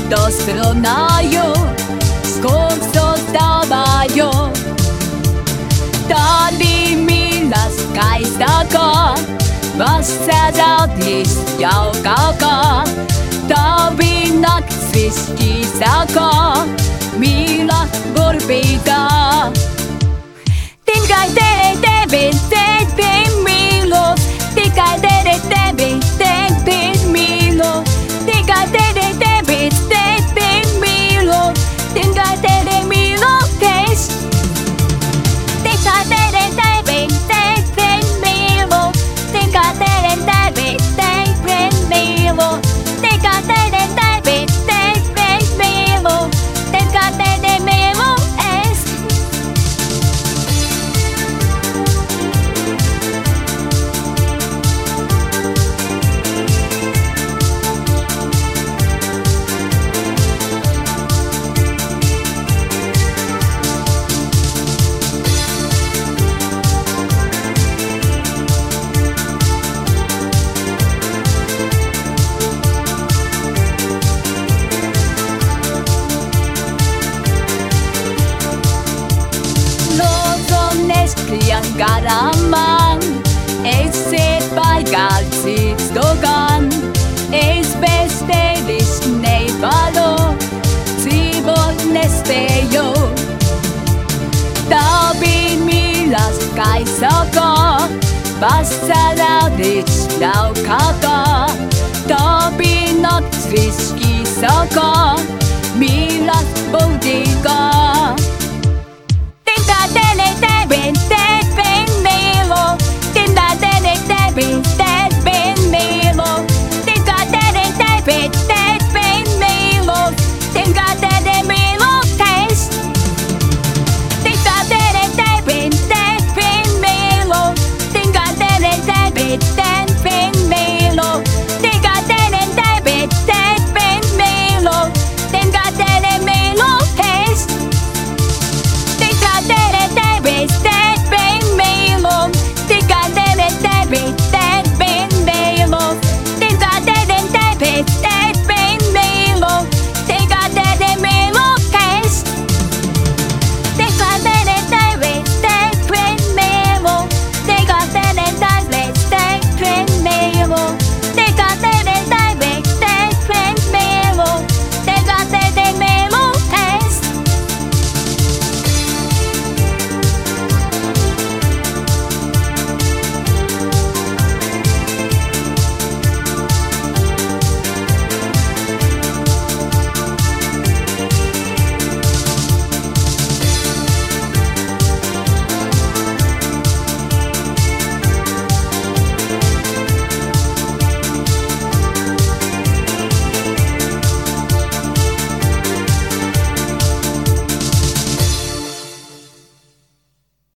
todos perdonayo, constataba yo. Tad bija mīļa skaistākā, vasarādīs jaukākā. Tā bija naktis viskīsākā, mīļa burbītā. Krian garaman Eizet paigalt siis dogan Eiz bestelis nei valo Sivot nestejo Tabin milas kaisaka Vassalaudits laukaka Tabinat riski saka Milas boudiga